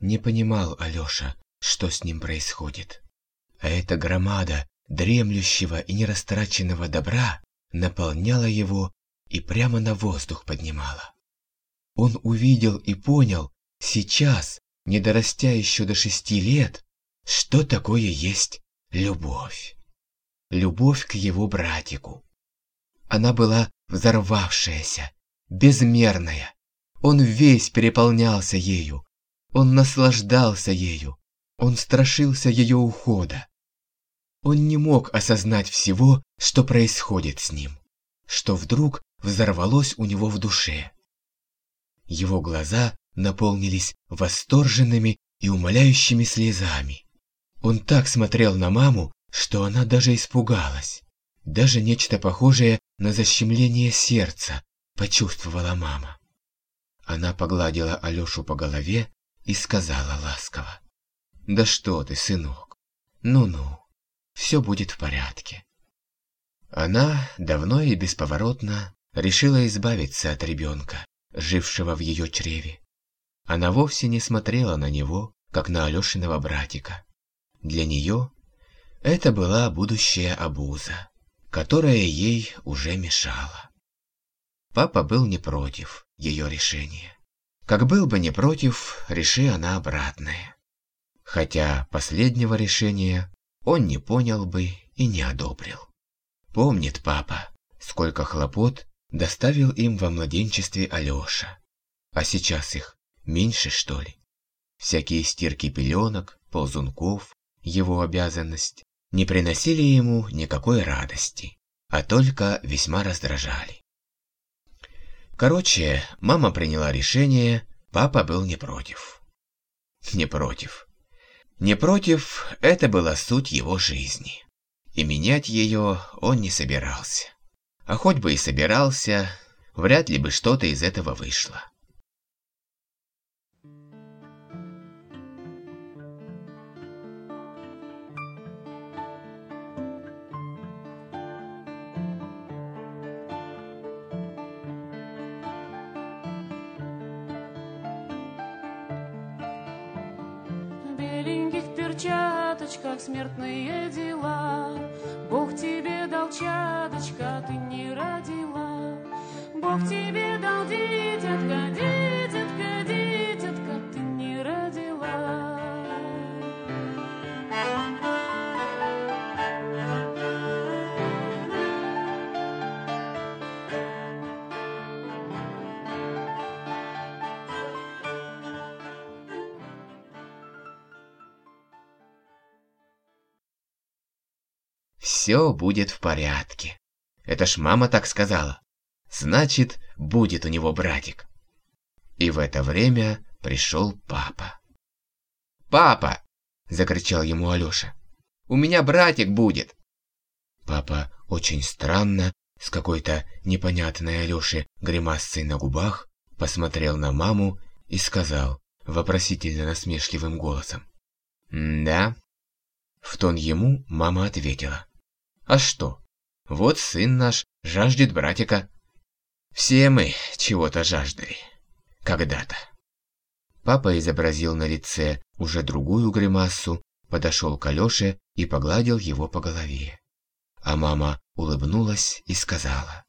Не понимал Алёша, что с ним происходит. А эта громада дремлющего и нерастраченного добра наполняла его и прямо на воздух поднимала. Он увидел и понял сейчас, не дорастя еще до шести лет, что такое есть любовь. Любовь к его братику. Она была взорвавшаяся, безмерная. Он весь переполнялся ею. Он наслаждался ею. Он страшился ее ухода. Он не мог осознать всего, что происходит с ним, что вдруг взорвалось у него в душе. Его глаза наполнились восторженными и умоляющими слезами. Он так смотрел на маму, что она даже испугалась. Даже нечто похожее на защемление сердца почувствовала мама. Она погладила Алёшу по голове и сказала ласково. «Да что ты, сынок, ну-ну, все будет в порядке». Она давно и бесповоротно решила избавиться от ребенка, жившего в ее чреве. Она вовсе не смотрела на него, как на Алешиного братика. Для нее это была будущая обуза, которая ей уже мешала. Папа был не против ее решения. Как был бы не против, реши она обратное. Хотя последнего решения он не понял бы и не одобрил. Помнит папа, сколько хлопот доставил им во младенчестве Алёша. А сейчас их меньше, что ли? Всякие стирки пеленок, ползунков, его обязанность, не приносили ему никакой радости, а только весьма раздражали. Короче, мама приняла решение, папа был не против. Не против. Не против – это была суть его жизни. И менять ее он не собирался. А хоть бы и собирался, вряд ли бы что-то из этого вышло. Беленьких перчаточках смертные дела. Бог тебе дал чадочка, ты не родила. Все будет в порядке. Это ж мама так сказала. Значит, будет у него братик. И в это время пришел папа. «Папа!» – закричал ему Алёша. «У меня братик будет!» Папа очень странно, с какой-то непонятной Алёше гримасой на губах, посмотрел на маму и сказал вопросительно насмешливым голосом. «Да?» В тон ему мама ответила. «А что? Вот сын наш жаждет братика. Все мы чего-то жаждали. Когда-то». Папа изобразил на лице уже другую гримасу, подошел к Алёше и погладил его по голове. А мама улыбнулась и сказала.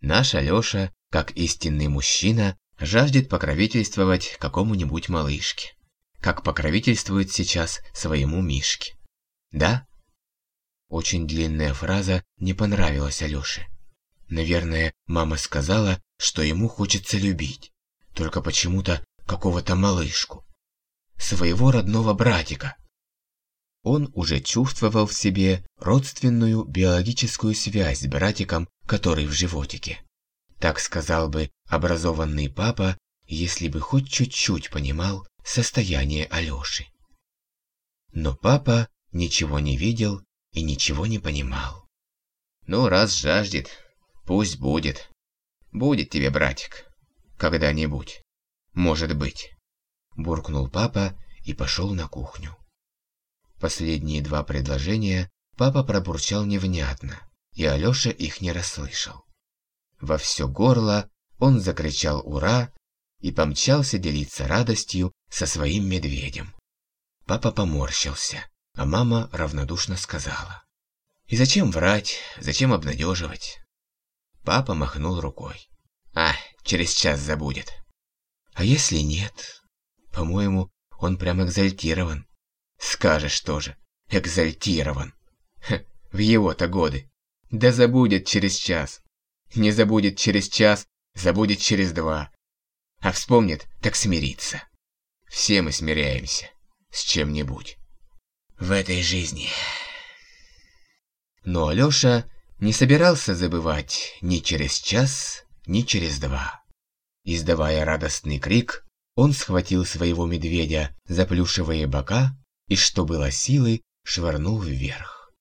«Наш Алёша, как истинный мужчина, жаждет покровительствовать какому-нибудь малышке, как покровительствует сейчас своему Мишке. Да?» Очень длинная фраза не понравилась Алёше. Наверное, мама сказала, что ему хочется любить, только почему-то какого-то малышку. Своего родного братика. Он уже чувствовал в себе родственную биологическую связь с братиком, который в животике. Так сказал бы образованный папа, если бы хоть чуть-чуть понимал состояние Алёши. Но папа ничего не видел и ничего не понимал. Ну, раз жаждет, пусть будет. Будет тебе, братик. Когда-нибудь. Может быть. Буркнул папа и пошел на кухню. Последние два предложения папа пробурчал невнятно, и Алёша их не расслышал. Во все горло он закричал «Ура!» и помчался делиться радостью со своим медведем. Папа поморщился, а мама равнодушно сказала. «И зачем врать, зачем обнадеживать?» Папа махнул рукой. «А, через час забудет». «А если нет?» «По-моему, он прям экзальтирован». «Скажешь тоже, экзальтирован». Ха, в его-то годы. Да забудет через час. Не забудет через час, забудет через два. А вспомнит, так смирится. Все мы смиряемся с чем-нибудь. В этой жизни. Но Алёша не собирался забывать ни через час, ни через два. Издавая радостный крик, он схватил своего медведя за плюшевые бока и, что было силы, швырнул вверх.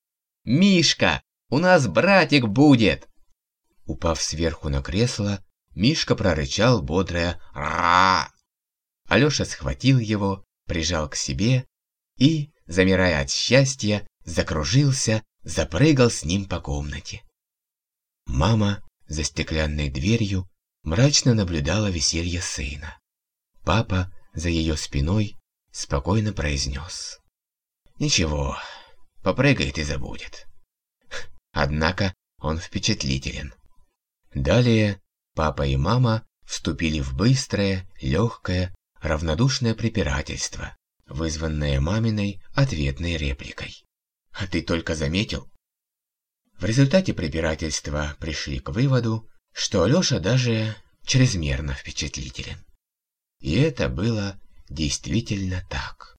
«Мишка, у нас братик будет!» Упав сверху на кресло, Мишка прорычал бодрое «Ра!». Алёша схватил его, прижал к себе и, замирая от счастья, закружился, запрыгал с ним по комнате. Мама за стеклянной дверью мрачно наблюдала веселье сына. Папа за ее спиной спокойно произнес. «Ничего, попрыгает и забудет». Однако он впечатлителен. Далее папа и мама вступили в быстрое, легкое, равнодушное препирательство, вызванное маминой ответной репликой. «А ты только заметил?» В результате препирательства пришли к выводу, что Алёша даже чрезмерно впечатлителен. И это было действительно так.